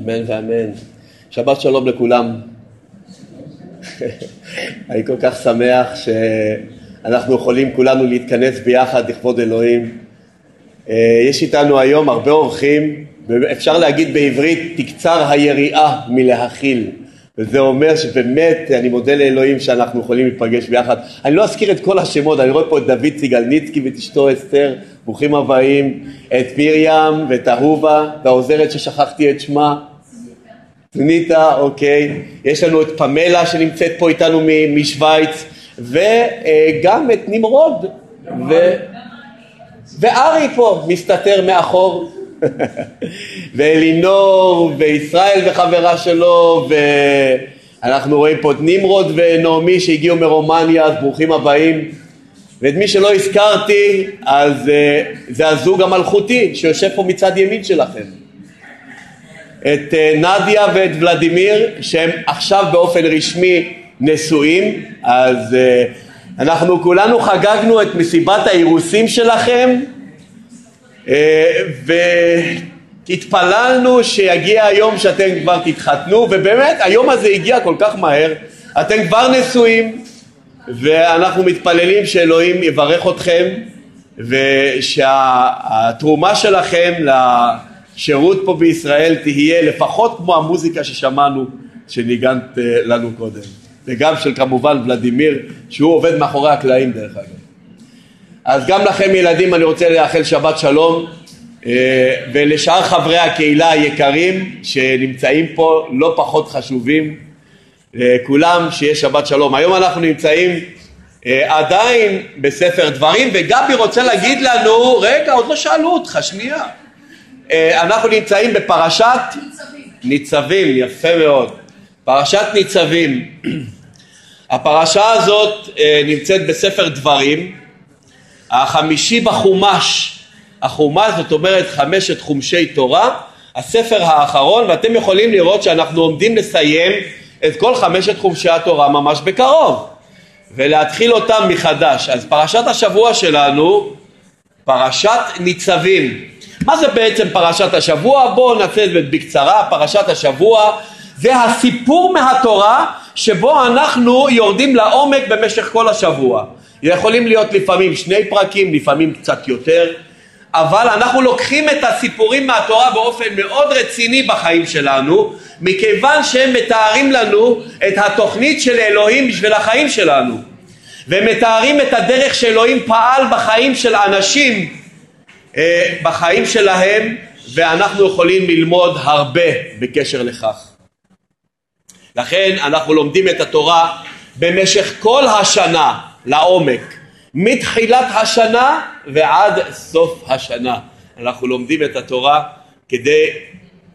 אמן ואמן. שבת שלום לכולם. אני כל כך שמח שאנחנו יכולים כולנו להתכנס ביחד לכבוד אלוהים. אה, יש איתנו היום הרבה אורחים, אפשר להגיד בעברית, תקצר היריעה מלהכיל. וזה אומר שבאמת אני מודה לאלוהים שאנחנו יכולים להיפגש ביחד. אני לא אזכיר את כל השמות, אני רואה פה את דוד סיגלניצקי ואת אשתו אסתר, ברוכים הבאים, את מרים ואת אהובה, והעוזרת ששכחתי את שמה, פניטה, אוקיי, יש לנו את פמלה שנמצאת פה איתנו משוויץ, וגם את נמרוד, ו... וארי פה מסתתר מאחור. ואלינור וישראל וחברה שלו ואנחנו רואים פה את נמרוד ונעמי שהגיעו מרומניה אז ברוכים הבאים. ואת מי שלא הזכרתי אז uh, זה הזוג המלכותי שיושב פה מצד ימין שלכם את uh, נדיה ואת ולדימיר שהם עכשיו באופן רשמי נשואים. אז uh, אנחנו כולנו חגגנו את מסיבת האירוסים שלכם אה, והתפללנו שיגיע היום שאתם כבר תתחתנו ובאמת היום הזה הגיע כל כך מהר אתם כבר נשואים ואנחנו מתפללים שאלוהים יברך אתכם ושהתרומה שלכם לשירות פה בישראל תהיה לפחות כמו המוזיקה ששמענו שניגנת אה, לנו קודם. וגם של כמובן ולדימיר שהוא עובד מאחורי הקלעים דרך אגב. אז גם לכם ילדים אני רוצה לאחל שבת שלום אה, ולשאר חברי הקהילה היקרים שנמצאים פה לא פחות חשובים אה, כולם שיהיה שבת שלום. היום אנחנו נמצאים עדיין בספר דברים וגבי רוצה להגיד לנו רגע עוד לא שאלו אותך שנייה אנחנו נמצאים בפרשת ניצבים, יפה מאוד. פרשת ניצבים. הפרשה הזאת נמצאת בספר דברים. החמישי בחומש, החומש זאת אומרת חמשת חומשי תורה, הספר האחרון ואתם יכולים לראות שאנחנו עומדים לסיים את כל חמשת חומשי התורה ממש בקרוב ולהתחיל אותם מחדש. אז פרשת השבוע שלנו, פרשת ניצבים. מה זה בעצם פרשת השבוע? בואו נעשה את זה בקצרה. פרשת השבוע זה הסיפור מהתורה שבו אנחנו יורדים לעומק במשך כל השבוע. יכולים להיות לפעמים שני פרקים, לפעמים קצת יותר, אבל אנחנו לוקחים את הסיפורים מהתורה באופן מאוד רציני בחיים שלנו, מכיוון שהם מתארים לנו את התוכנית של אלוהים בשביל החיים שלנו, ומתארים את הדרך שאלוהים פעל בחיים של אנשים, בחיים שלהם, ואנחנו יכולים ללמוד הרבה בקשר לכך. לכן אנחנו לומדים את התורה במשך כל השנה, לעומק, מתחילת השנה ועד סוף השנה. אנחנו לומדים את התורה כדי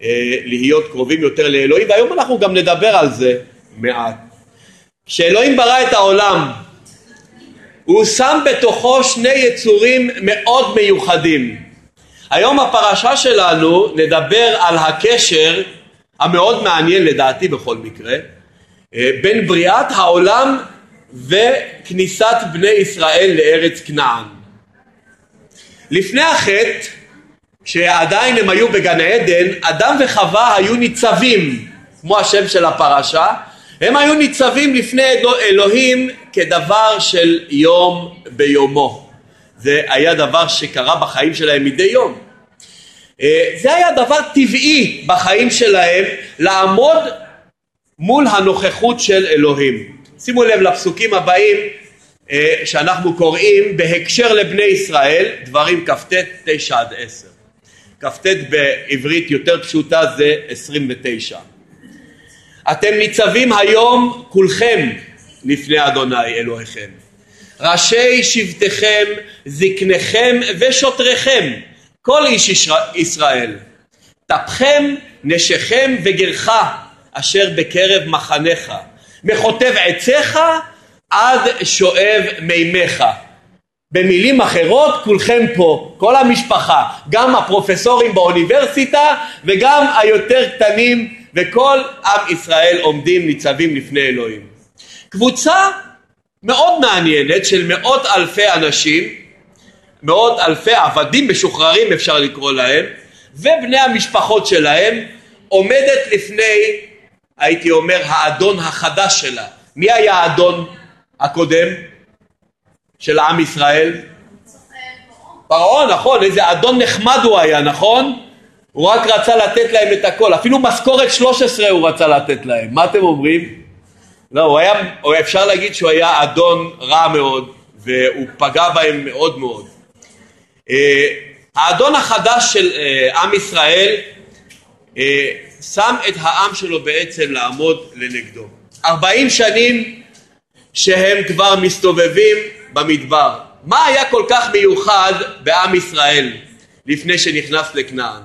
אה, להיות קרובים יותר לאלוהים, והיום אנחנו גם נדבר על זה מעט. כשאלוהים ברא את העולם, הוא שם בתוכו שני יצורים מאוד מיוחדים. היום הפרשה שלנו נדבר על הקשר המאוד מעניין לדעתי בכל מקרה אה, בין בריאת העולם וכניסת בני ישראל לארץ כנען. לפני החטא, כשעדיין הם היו בגן עדן, אדם וחווה היו ניצבים, כמו השם של הפרשה, הם היו ניצבים לפני אלוהים כדבר של יום ביומו. זה היה דבר שקרה בחיים שלהם מדי יום. אה, זה היה דבר טבעי בחיים שלהם לעמוד מול הנוכחות של אלוהים. שימו לב לפסוקים הבאים אה, שאנחנו קוראים בהקשר לבני ישראל, דברים כ"ט, תשע עד עשר. כ"ט בעברית יותר פשוטה זה עשרים ותשע. אתם ניצבים היום כולכם לפני אדוני אלוהיכם. ראשי שבטיכם, זקניכם ושוטריכם, כל איש ישראל. טפכם, נשיכם וגרך אשר בקרב מחניך. מחוטב עציך עד שואב מימיך. במילים אחרות כולכם פה, כל המשפחה, גם הפרופסורים באוניברסיטה וגם היותר קטנים וכל עם ישראל עומדים ניצבים לפני אלוהים. קבוצה מאוד מעניינת של מאות אלפי אנשים, מאות אלפי עבדים משוחררים אפשר לקרוא להם, ובני המשפחות שלהם עומדת לפני, הייתי אומר, האדון החדש שלה. מי היה האדון הקודם של עם ישראל? פרעה, נכון, איזה אדון נחמד הוא היה, נכון? הוא רק רצה לתת להם את הכל, אפילו משכורת 13 הוא רצה לתת להם, מה אתם אומרים? לא, הוא היה, אפשר להגיד שהוא היה אדון רע מאוד, והוא פגע בהם מאוד מאוד. אה, האדון החדש של אה, עם ישראל אה, שם את העם שלו בעצם לעמוד לנגדו. ארבעים שנים שהם כבר מסתובבים במדבר. מה היה כל כך מיוחד בעם ישראל לפני שנכנס לכנען?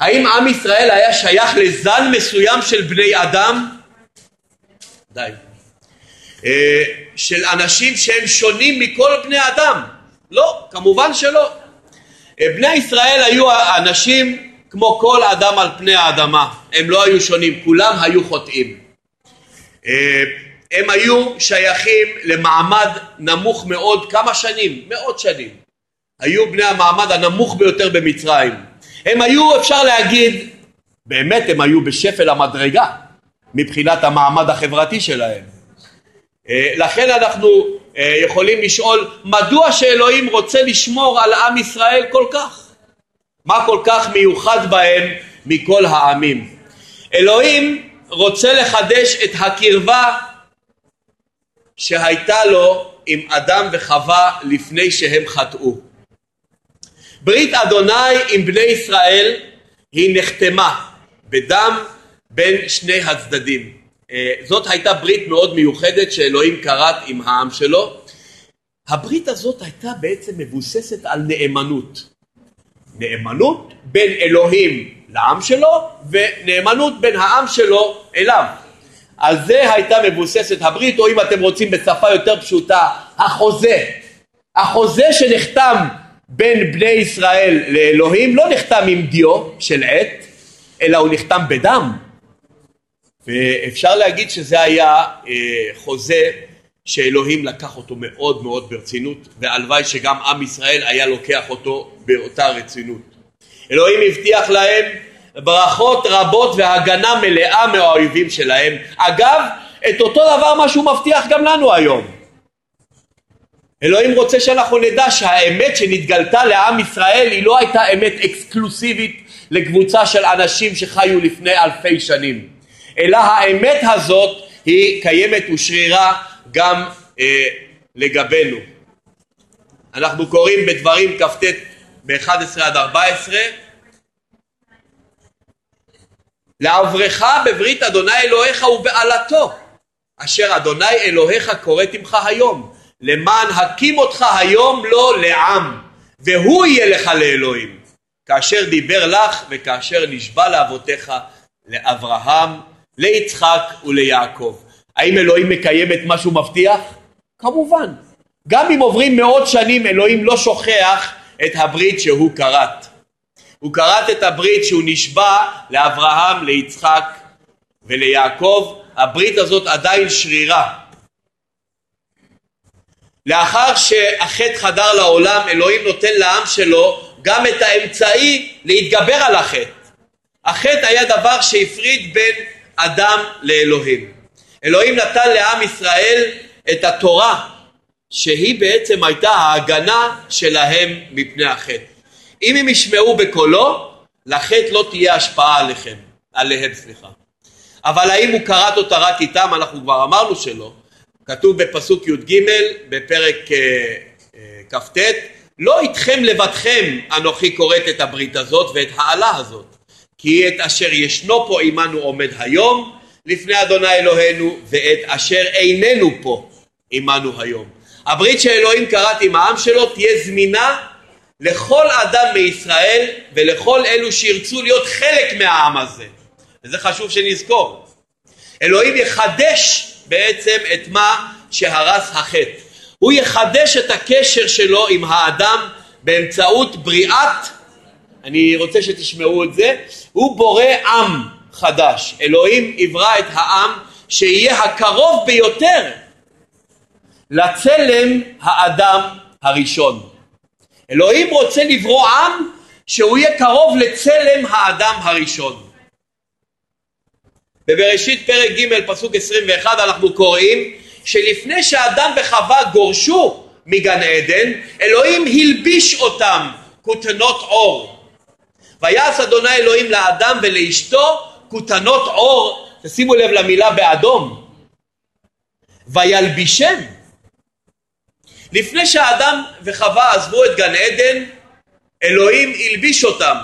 האם עם ישראל היה שייך לזן מסוים של בני אדם? די. אה, של אנשים שהם שונים מכל בני אדם? לא, כמובן שלא. אה, בני ישראל היו אנשים כמו כל אדם על פני האדמה, הם לא היו שונים, כולם היו חוטאים. אה, הם היו שייכים למעמד נמוך מאוד כמה שנים, מאות שנים. היו בני המעמד הנמוך ביותר במצרים. הם היו, אפשר להגיד, באמת הם היו בשפל המדרגה מבחינת המעמד החברתי שלהם. אה, לכן אנחנו אה, יכולים לשאול מדוע שאלוהים רוצה לשמור על עם ישראל כל כך? מה כל כך מיוחד בהם מכל העמים? אלוהים רוצה לחדש את הקרבה שהייתה לו עם אדם וחווה לפני שהם חטאו. ברית אדוני עם בני ישראל היא נחתמה בדם בין שני הצדדים. אה, זאת הייתה ברית מאוד מיוחדת שאלוהים כרת עם העם שלו. הברית הזאת הייתה בעצם מבוססת על נאמנות. נאמנות בין אלוהים לעם שלו ונאמנות בין העם שלו אליו. על זה הייתה מבוססת הברית, או אם אתם רוצים בשפה יותר פשוטה, החוזה. החוזה שנחתם בין בני ישראל לאלוהים לא נחתם עם דיו של עט, אלא הוא נחתם בדם. ואפשר להגיד שזה היה אה, חוזה שאלוהים לקח אותו מאוד מאוד ברצינות, והלוואי שגם עם ישראל היה לוקח אותו באותה רצינות. אלוהים הבטיח להם ברכות רבות והגנה מלאה מהאויבים שלהם. אגב, את אותו דבר מה שהוא מבטיח גם לנו היום. אלוהים רוצה שאנחנו נדע שהאמת שנתגלתה לעם ישראל היא לא הייתה אמת אקסקלוסיבית לקבוצה של אנשים שחיו לפני אלפי שנים, אלא האמת הזאת היא קיימת ושרירה גם אה, לגבינו. אנחנו קוראים בדברים כ"ט ב-11 עד 14 לעברך בברית אדוני אלוהיך ובעלתו אשר אדוני אלוהיך כורת עמך היום למען הקים אותך היום לו לעם והוא יהיה לך לאלוהים. כאשר דיבר לך וכאשר נשבע לאבותיך לאברהם ליצחק וליעקב. האם אלוהים מקיים את מה שהוא מבטיח? כמובן. גם אם עוברים מאות שנים אלוהים לא שוכח את הברית שהוא כרת. הוא כרת את הברית שהוא נשבע לאברהם, ליצחק וליעקב, הברית הזאת עדיין שרירה. לאחר שהחטא חדר לעולם, אלוהים נותן לעם שלו גם את האמצעי להתגבר על החטא. החטא היה דבר שהפריד בין אדם לאלוהים. אלוהים נתן לעם ישראל את התורה שהיא בעצם הייתה ההגנה שלהם מפני החטא. אם הם ישמעו בקולו, לחטא לא תהיה השפעה עליכם, עליהם, סליחה. אבל האם הוא כרת אותה רק איתם? אנחנו כבר אמרנו שלא. כתוב בפסוק י"ג בפרק אה, אה, כ"ט לא איתכם לבדכם אנוכי כורת את הברית הזאת ואת העלה הזאת כי את אשר ישנו פה עמנו עומד היום לפני אדוני אלוהינו ואת אשר איננו פה עמנו היום. הברית שאלוהים כרת עם העם שלו תהיה זמינה לכל אדם מישראל ולכל אלו שירצו להיות חלק מהעם הזה. וזה חשוב שנזכור. אלוהים יחדש בעצם את מה שהרס החטא. הוא יחדש את הקשר שלו עם האדם באמצעות בריאת, אני רוצה שתשמעו את זה, הוא בורא עם חדש. אלוהים יברא את העם שיהיה הקרוב ביותר לצלם האדם הראשון. אלוהים רוצה לברוא עם שהוא יהיה קרוב לצלם האדם הראשון. בבראשית פרק ג' פסוק 21 אנחנו קוראים שלפני שאדם וחווה גורשו מגן עדן, אלוהים הלביש אותם כותנות עור. ויעש אדוני אלוהים לאדם ולאשתו כותנות עור, תשימו לב למילה באדום, וילבישם. לפני שאדם וחווה עזבו את גן עדן, אלוהים הלביש אותם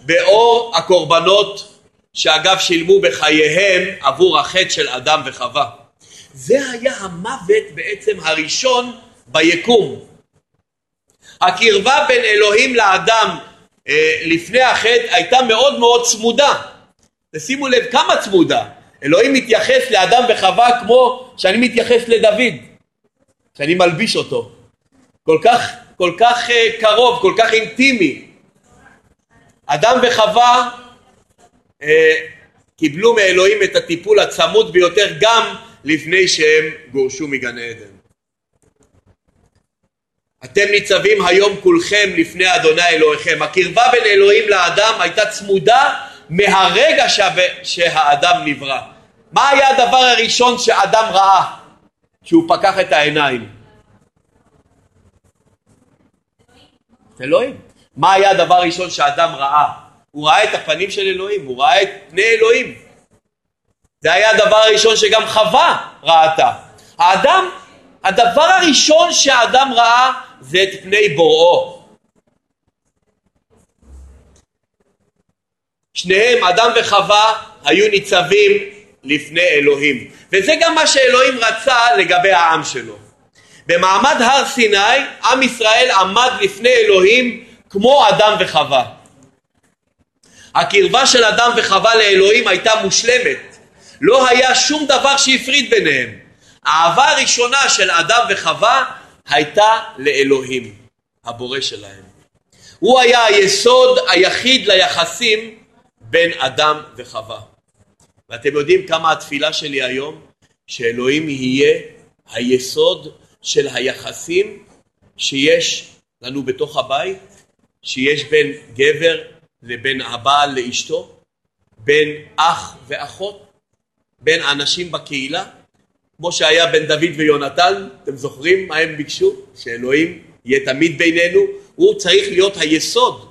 באור הקורבנות שאגב שילמו בחייהם עבור החטא של אדם וחווה. זה היה המוות בעצם הראשון ביקום. הקרבה בין אלוהים לאדם אה, לפני החטא הייתה מאוד מאוד צמודה. ושימו לב כמה צמודה. אלוהים מתייחס לאדם וחווה כמו שאני מתייחס לדוד, שאני מלביש אותו. כל כך, כל כך אה, קרוב, כל כך אינטימי. אדם וחווה קיבלו מאלוהים את הטיפול הצמוד ביותר גם לפני שהם גורשו מגן עדן. אתם ניצבים היום כולכם לפני אדוני אלוהיכם. הקרבה בין אלוהים לאדם הייתה צמודה מהרגע שה... שהאדם נברא. מה היה הדבר הראשון שאדם ראה כשהוא פקח את העיניים? אלוהים. מה היה הדבר הראשון שאדם ראה? הוא ראה את הפנים של אלוהים, הוא ראה את פני אלוהים. זה היה הדבר הראשון שגם חווה ראתה. האדם, הדבר הראשון שהאדם ראה זה את פני בוראו. שניהם, אדם וחווה, היו ניצבים לפני אלוהים. וזה גם מה שאלוהים רצה לגבי העם שלו. במעמד הר סיני, עם ישראל עמד לפני אלוהים כמו אדם וחווה. הקרבה של אדם וחווה לאלוהים הייתה מושלמת. לא היה שום דבר שהפריד ביניהם. האהבה הראשונה של אדם וחווה הייתה לאלוהים, הבורא שלהם. הוא היה היסוד היחיד ליחסים בין אדם וחווה. ואתם יודעים כמה התפילה שלי היום? שאלוהים יהיה היסוד של היחסים שיש לנו בתוך הבית, שיש בין גבר לבין הבעל לאשתו, בין אח ואחות, בין אנשים בקהילה, כמו שהיה בין דוד ויונתן, אתם זוכרים מה הם ביקשו? שאלוהים יהיה תמיד בינינו, הוא צריך להיות היסוד.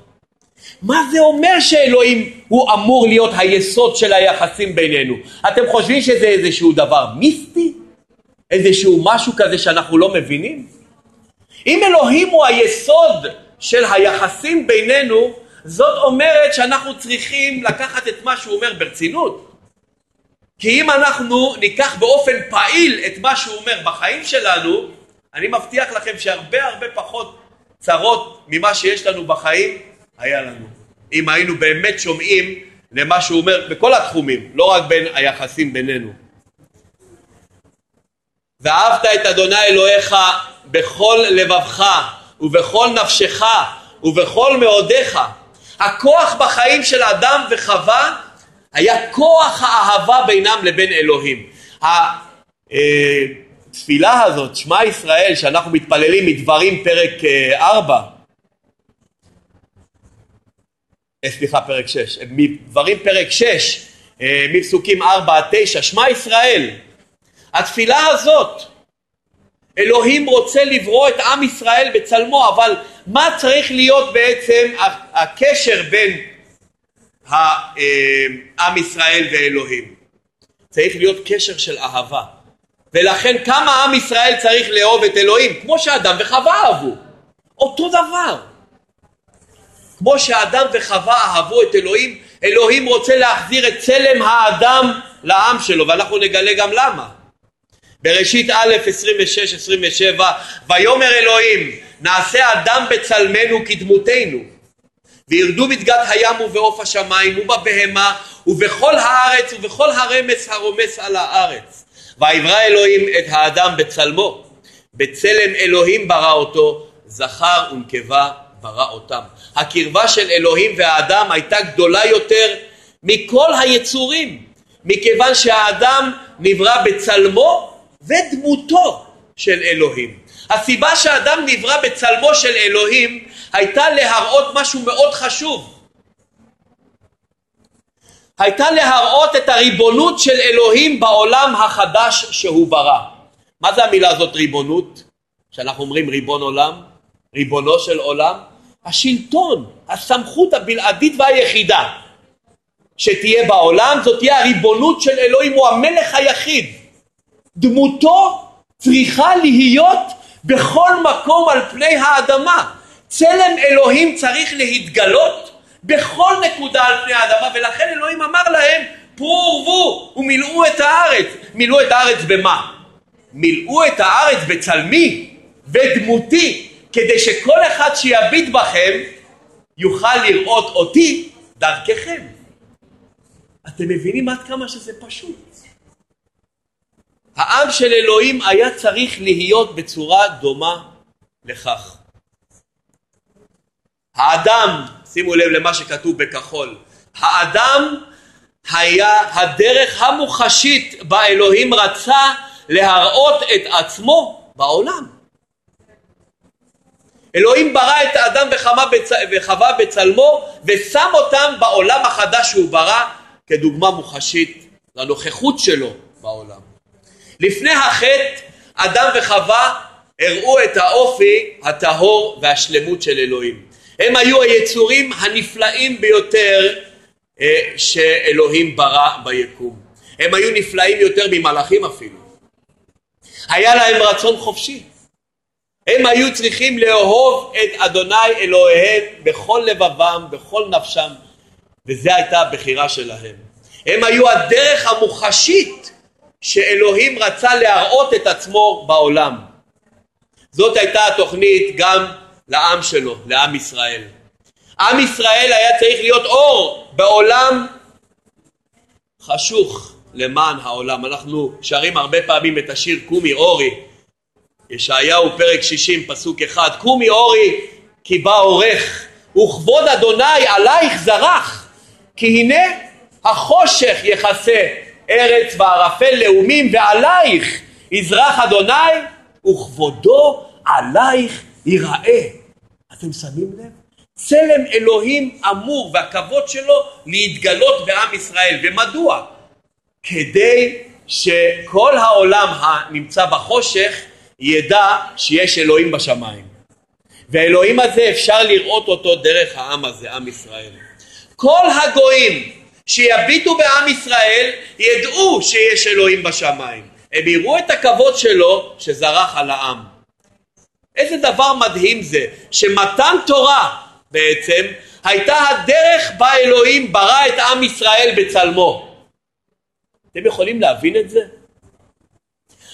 מה זה אומר שאלוהים הוא אמור להיות היסוד של היחסים בינינו? אתם חושבים שזה איזשהו דבר מיסטי? איזשהו משהו כזה שאנחנו לא מבינים? אם אלוהים הוא היסוד של היחסים בינינו, זאת אומרת שאנחנו צריכים לקחת את מה שהוא אומר ברצינות. כי אם אנחנו ניקח באופן פעיל את מה שהוא אומר בחיים שלנו, אני מבטיח לכם שהרבה הרבה פחות צרות ממה שיש לנו בחיים היה לנו. אם היינו באמת שומעים למה שהוא אומר בכל התחומים, לא רק בין היחסים בינינו. ואהבת את אדוני אלוהיך בכל לבבך ובכל נפשך ובכל מאודיך. הכוח בחיים של אדם וחווה היה כוח האהבה בינם לבין אלוהים. התפילה הזאת, שמע ישראל, שאנחנו מתפללים מדברים פרק 4, אה, סליחה, פרק 6, מדברים פרק 6, אה, מפסוקים 4 עד 9, שמע ישראל, התפילה הזאת, אלוהים רוצה לברוא את עם ישראל בצלמו, אבל מה צריך להיות בעצם הקשר בין אה, עם ישראל ואלוהים. צריך להיות קשר של אהבה. ולכן כמה עם ישראל צריך לאהוב את אלוהים? כמו שאדם וחווה אהבו. אותו דבר. כמו שאדם וחווה אהבו את אלוהים, אלוהים רוצה להחזיר את צלם האדם לעם שלו, ואנחנו נגלה גם למה. בראשית א' 26-27 ויאמר אלוהים נעשה אדם בצלמנו כדמותנו וירדו בדגת הים ובעוף השמיים ובבהמה ובכל הארץ ובכל הרמס הרומס על הארץ. ויברא אלוהים את האדם בצלמו, בצלם אלוהים ברא אותו, זכר ונקבה ברא אותם. הקרבה של אלוהים והאדם הייתה גדולה יותר מכל היצורים, מכיוון שהאדם נברא בצלמו ודמותו של אלוהים. הסיבה שהאדם נברא בצלמו של אלוהים הייתה להראות משהו מאוד חשוב. הייתה להראות את הריבונות של אלוהים בעולם החדש שהוא ברא. מה זה המילה הזאת ריבונות? שאנחנו אומרים ריבון עולם, ריבונו של עולם, השלטון, הסמכות הבלעדית והיחידה שתהיה בעולם, זאת תהיה הריבונות של אלוהים, הוא המלך היחיד. דמותו צריכה להיות בכל מקום על פני האדמה. צלם אלוהים צריך להתגלות בכל נקודה על פני האדמה, ולכן אלוהים אמר להם, פרו ורבו ומילאו את הארץ. מילאו את הארץ במה? מילאו את הארץ בצלמי, בדמותי, כדי שכל אחד שיביט בכם יוכל לראות אותי דרככם. אתם מבינים עד כמה שזה פשוט. העם של אלוהים היה צריך להיות בצורה דומה לכך. האדם, שימו לב למה שכתוב בכחול, האדם היה הדרך המוחשית בה אלוהים רצה להראות את עצמו בעולם. אלוהים ברא את האדם וחווה בצלמו ושם אותם בעולם החדש שהוא ברא כדוגמה מוחשית לנוכחות שלו בעולם. לפני החטא אדם וחווה הראו את האופי הטהור והשלמות של אלוהים. הם היו היצורים הנפלאים ביותר אה, שאלוהים ברא ביקום. הם היו נפלאים יותר ממלאכים אפילו. היה להם רצון חופשי. הם היו צריכים לאהוב את אדוני אלוהיהם בכל לבבם, בכל נפשם, וזו הייתה הבחירה שלהם. הם היו הדרך המוחשית שאלוהים רצה להראות את עצמו בעולם. זאת הייתה התוכנית גם לעם שלו, לעם ישראל. עם ישראל היה צריך להיות אור בעולם חשוך למען העולם. אנחנו שרים הרבה פעמים את השיר קומי אורי, ישעיהו פרק 60 פסוק אחד, קומי אורי כי בא אורך וכבוד אדוני עלייך זרח כי הנה החושך יכסה ארץ וערפל לאומים ועלייך יזרח אדוני וכבודו עלייך ייראה. אתם שמים לב? צלם אלוהים אמור והכבוד שלו להתגלות בעם ישראל. ומדוע? כדי שכל העולם הנמצא בחושך ידע שיש אלוהים בשמיים. והאלוהים הזה אפשר לראות אותו דרך העם הזה, עם ישראל. כל הגויים שיביטו בעם ישראל ידעו שיש אלוהים בשמיים. הם יראו את הכבוד שלו שזרח על העם. איזה דבר מדהים זה שמתן תורה בעצם הייתה הדרך בה אלוהים ברא את עם ישראל בצלמו. אתם יכולים להבין את זה?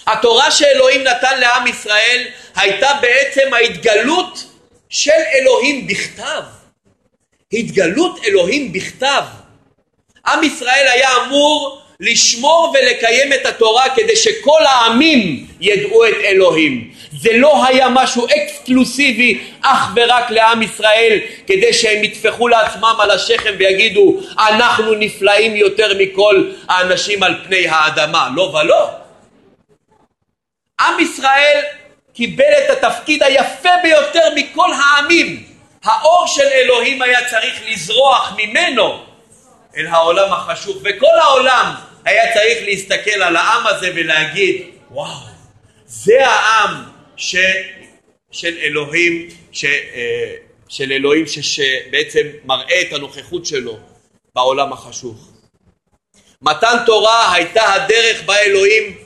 התורה שאלוהים נתן לעם ישראל הייתה בעצם ההתגלות של אלוהים בכתב. התגלות אלוהים בכתב. עם ישראל היה אמור לשמור ולקיים את התורה כדי שכל העמים ידעו את אלוהים. זה לא היה משהו אקסקלוסיבי אך ורק לעם ישראל כדי שהם יטפחו לעצמם על השכם ויגידו אנחנו נפלאים יותר מכל האנשים על פני האדמה. לא ולא. עם ישראל קיבל את התפקיד היפה ביותר מכל העמים. האור של אלוהים היה צריך לזרוח ממנו אל העולם החשוך, וכל העולם היה צריך להסתכל על העם הזה ולהגיד, וואו, זה העם ש, של אלוהים, ש, אה, של אלוהים ש, שבעצם מראה את הנוכחות שלו בעולם החשוך. מתן תורה הייתה הדרך בה אלוהים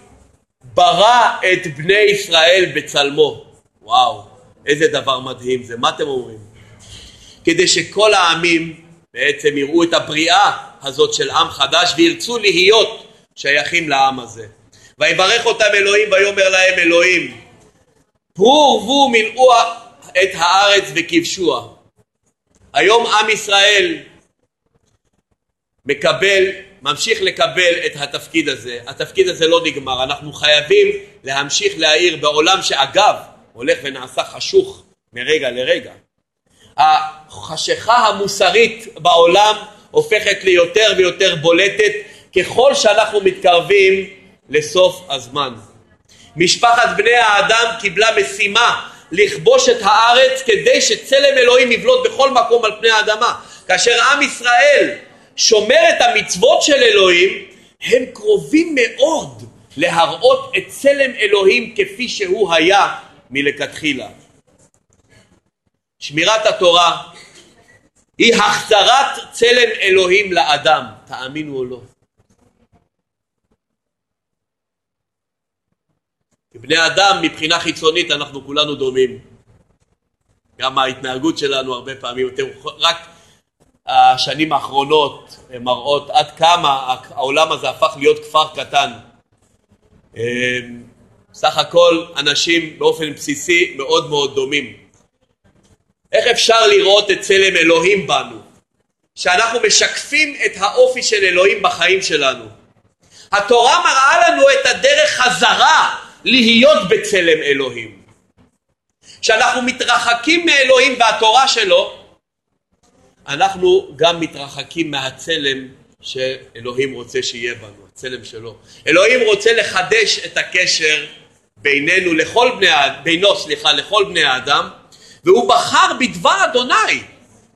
ברא את בני ישראל בצלמו. וואו, איזה דבר מדהים זה, מה אתם אומרים? כדי שכל העמים בעצם יראו את הבריאה הזאת של עם חדש וירצו להיות שייכים לעם הזה. ויברך אותם אלוהים ויאמר להם אלוהים פרו ורבו מילאו את הארץ וכבשוה. היום עם ישראל מקבל ממשיך לקבל את התפקיד הזה. התפקיד הזה לא נגמר, אנחנו חייבים להמשיך להאיר בעולם שאגב הולך ונעשה חשוך מרגע לרגע. החשיכה המוסרית בעולם הופכת ליותר ויותר בולטת ככל שאנחנו מתקרבים לסוף הזמן. משפחת בני האדם קיבלה משימה לכבוש את הארץ כדי שצלם אלוהים יבלוט בכל מקום על פני האדמה. כאשר עם ישראל שומר את המצוות של אלוהים, הם קרובים מאוד להראות את צלם אלוהים כפי שהוא היה מלכתחילה. שמירת התורה היא החזרת צלם אלוהים לאדם, תאמינו או לא. כבני אדם מבחינה חיצונית אנחנו כולנו דומים. גם ההתנהגות שלנו הרבה פעמים, רק השנים האחרונות מראות עד כמה העולם הזה הפך להיות כפר קטן. אמ, סך הכל אנשים באופן בסיסי מאוד מאוד דומים. איך אפשר לראות את צלם אלוהים בנו? שאנחנו משקפים את האופי של אלוהים בחיים שלנו. התורה מראה לנו את הדרך חזרה להיות בצלם אלוהים. כשאנחנו מתרחקים מאלוהים והתורה שלו, אנחנו גם מתרחקים מהצלם שאלוהים רוצה שיהיה בנו, הצלם שלו. אלוהים רוצה לחדש את הקשר בינינו לכל בני, בינו סליחה, לכל בני האדם, והוא בחר בדבר אדוני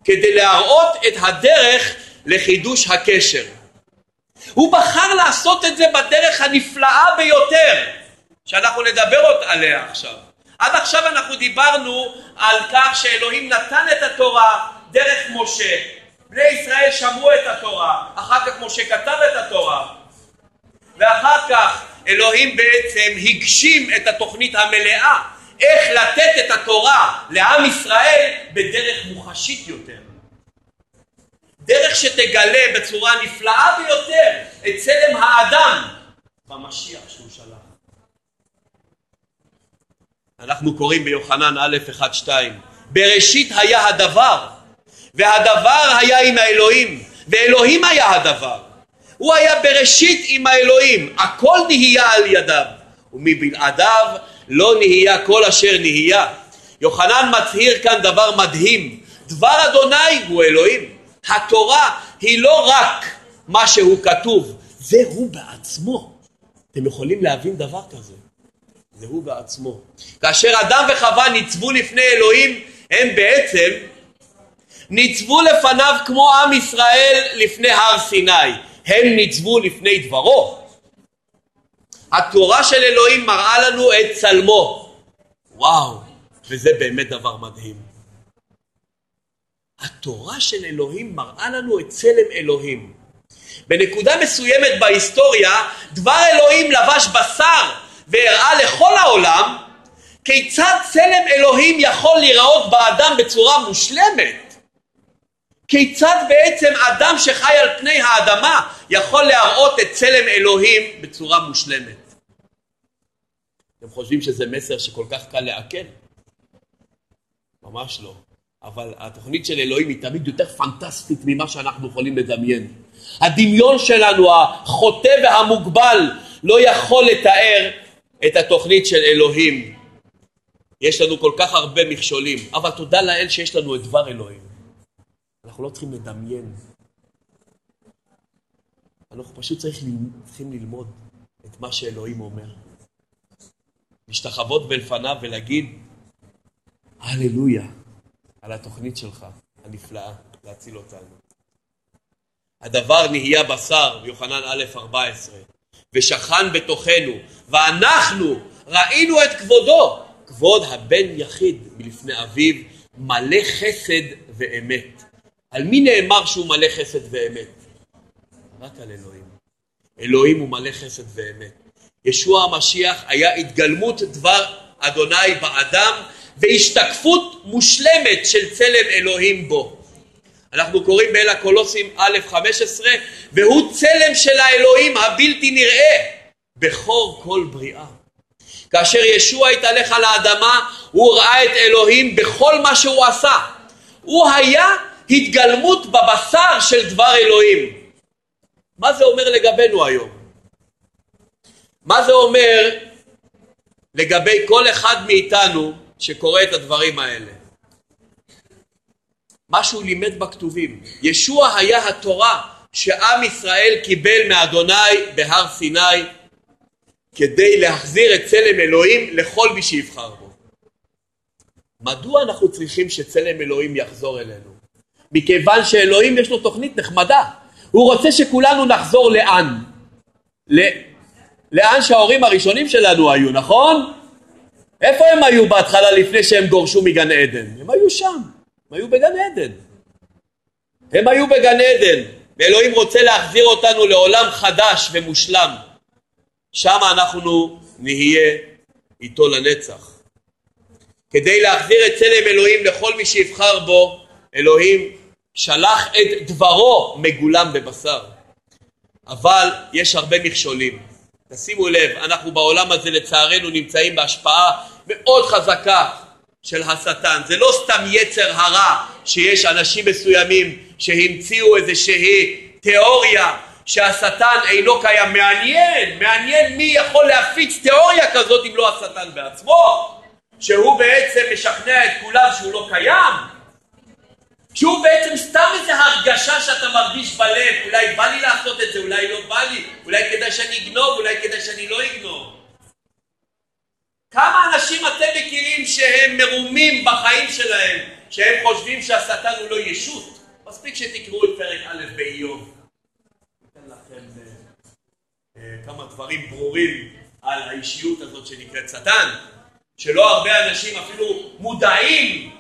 כדי להראות את הדרך לחידוש הקשר. הוא בחר לעשות את זה בדרך הנפלאה ביותר, שאנחנו נדבר עליה עכשיו. עד עכשיו אנחנו דיברנו על כך שאלוהים נתן את התורה דרך משה. בני ישראל שמעו את התורה, אחר כך משה כתב את התורה, ואחר כך אלוהים בעצם הגשים את התוכנית המלאה, איך לתת את התורה לעם ישראל בדרך מוחשית יותר. דרך שתגלה בצורה נפלאה ביותר את צלם האדם במשיח שהוא שלח. אנחנו קוראים ביוחנן א' 1 2 בראשית היה הדבר והדבר היה עם האלוהים ואלוהים היה הדבר הוא היה בראשית עם האלוהים הכל נהיה על ידיו ומבלעדיו לא נהיה כל אשר נהיה יוחנן מצהיר כאן דבר מדהים דבר אדוני הוא אלוהים התורה היא לא רק מה שהוא כתוב זה הוא בעצמו אתם יכולים להבין דבר כזה זה הוא בעצמו. כאשר אדם וחווה ניצבו לפני אלוהים, הם בעצם ניצבו לפניו כמו עם ישראל לפני הר סיני. הם ניצבו לפני דברו. התורה של אלוהים מראה לנו את צלמו. וואו, וזה באמת דבר מדהים. התורה של אלוהים מראה לנו את צלם אלוהים. בנקודה מסוימת בהיסטוריה, דבר אלוהים לבש בשר והראה לכל העולם כיצד צלם אלוהים יכול להיראות באדם בצורה מושלמת. כיצד בעצם אדם שחי על פני האדמה יכול להראות את צלם אלוהים בצורה מושלמת. אתם חושבים שזה מסר שכל כך קל לעכל? ממש לא. אבל התוכנית של אלוהים היא תמיד יותר פנטסטית ממה שאנחנו יכולים לדמיין. הדמיון שלנו, החוטא והמוגבל, לא יכול לתאר את התוכנית של אלוהים. יש לנו כל כך הרבה מכשולים, אבל תודה לאל שיש לנו את דבר אלוהים. אנחנו לא צריכים לדמיין. אנחנו פשוט צריכים ללמוד את מה שאלוהים אומר. להשתחוות בלפניו ולהגיד הללויה על התוכנית שלך הנפלאה להציל אותנו. הדבר נהיה בשר, יוחנן א' 14, ושכן בתוכנו, ואנחנו ראינו את כבודו, כבוד הבן יחיד מלפני אביו, מלא חסד ואמת. על מי נאמר שהוא מלא חסד ואמת? רק על אלוהים. אלוהים הוא מלא חסד ואמת. ישוע המשיח היה התגלמות דבר אדוני באדם והשתקפות מושלמת של צלם אלוהים בו. אנחנו קוראים באל הקולוסים א' 15 והוא צלם של האלוהים הבלתי נראה בכור כל בריאה. כאשר ישוע התהלך על האדמה הוא ראה את אלוהים בכל מה שהוא עשה. הוא היה התגלמות בבשר של דבר אלוהים. מה זה אומר לגבינו היום? מה זה אומר לגבי כל אחד מאיתנו שקורא את הדברים האלה? מה שהוא לימד בכתובים. ישוע היה התורה שעם ישראל קיבל מאדוני בהר סיני כדי להחזיר את צלם אלוהים לכל מי שיבחר בו. מדוע אנחנו צריכים שצלם אלוהים יחזור אלינו? מכיוון שאלוהים יש לו תוכנית נחמדה. הוא רוצה שכולנו נחזור לאן? לאן שההורים הראשונים שלנו היו, נכון? איפה הם היו בהתחלה לפני שהם גורשו מגן עדן? הם היו שם, הם היו בגן עדן. הם היו בגן עדן, ואלוהים רוצה להחזיר אותנו לעולם חדש ומושלם. שם אנחנו נהיה איתו לנצח. כדי להחזיר את צלם אלוהים לכל מי שיבחר בו, אלוהים שלח את דברו מגולם בבשר. אבל יש הרבה מכשולים. תשימו לב, אנחנו בעולם הזה לצערנו נמצאים בהשפעה מאוד חזקה של השטן. זה לא סתם יצר הרע שיש אנשים מסוימים שהמציאו איזושהי תיאוריה שהשטן אינו קיים. מעניין, מעניין מי יכול להפיץ תיאוריה כזאת אם לא השטן בעצמו, שהוא בעצם משכנע את כולם שהוא לא קיים. שהוא בעצם סתם איזה הרגשה שאתה מרגיש בלב, אולי בא לי לעשות את זה, אולי לא בא לי, אולי כדאי שאני אגנוב, אולי כדאי שאני לא אגנוב. כמה אנשים אתם מכירים שהם מרומים בחיים שלהם, שהם חושבים שהשטן הוא לא ישות? מספיק שתקראו את פרק א' באיוב. אתן לכם uh, uh, כמה דברים ברורים על האישיות הזאת שנקראת שטן, שלא הרבה אנשים אפילו מודעים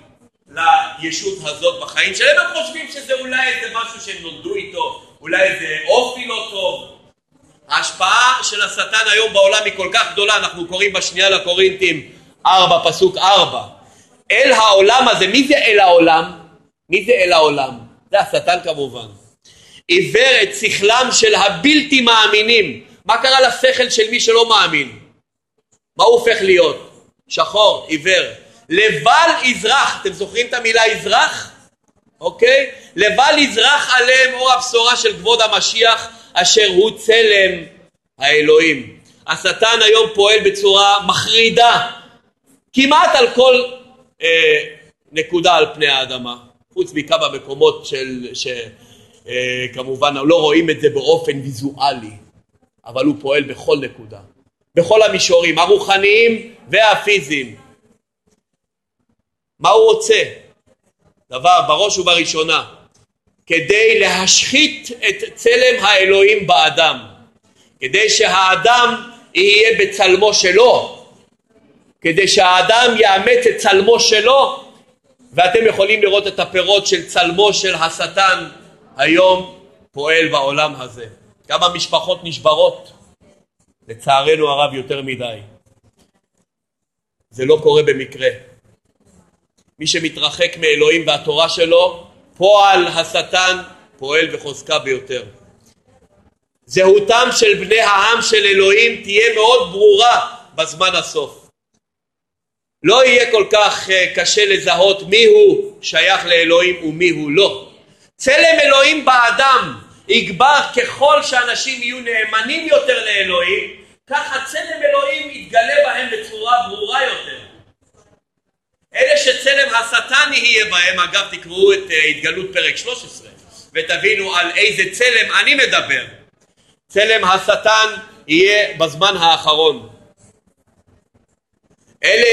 לישות הזאת בחיים שלהם, הם חושבים שזה אולי איזה משהו שהם נולדו איתו, אולי איזה אופי לא טוב. ההשפעה של השטן היום בעולם היא כל כך גדולה, אנחנו קוראים בשנייה לקורינטים 4, פסוק 4. אל העולם הזה, מי זה אל העולם? מי זה אל העולם? זה השטן כמובן. עיוור את שכלם של הבלתי מאמינים. מה קרה לשכל של מי שלא מאמין? מה הוא הופך להיות? שחור, עיוור. לבל יזרח, אתם זוכרים את המילה יזרח? אוקיי? לבל יזרח עליהם אור הבשורה של כבוד המשיח אשר הוא צלם האלוהים. השטן היום פועל בצורה מחרידה כמעט על כל אה, נקודה על פני האדמה, חוץ מכמה מקומות של, שכמובן אה, לא רואים את זה באופן ויזואלי, אבל הוא פועל בכל נקודה, בכל המישורים הרוחניים והפיזיים. מה הוא רוצה? דבר בראש ובראשונה, כדי להשחית את צלם האלוהים באדם, כדי שהאדם יהיה בצלמו שלו, כדי שהאדם יאמץ את צלמו שלו, ואתם יכולים לראות את הפירות של צלמו של השטן היום פועל בעולם הזה. כמה משפחות נשברות, לצערנו הרב יותר מדי. זה לא קורה במקרה. מי שמתרחק מאלוהים והתורה שלו, פועל השטן פועל בחוזקה ביותר. זהותם של בני העם של אלוהים תהיה מאוד ברורה בזמן הסוף. לא יהיה כל כך אה, קשה לזהות מי הוא שייך לאלוהים ומי הוא לא. צלם אלוהים באדם יגבר ככל שאנשים יהיו נאמנים יותר לאלוהים, ככה צלם אלוהים יתגלה בהם בצורה ברורה יותר. אלה שצלם השטן יהיה בהם, אגב תקראו את אה, התגלות פרק 13 ותבינו על איזה צלם אני מדבר. צלם השטן יהיה בזמן האחרון. אלה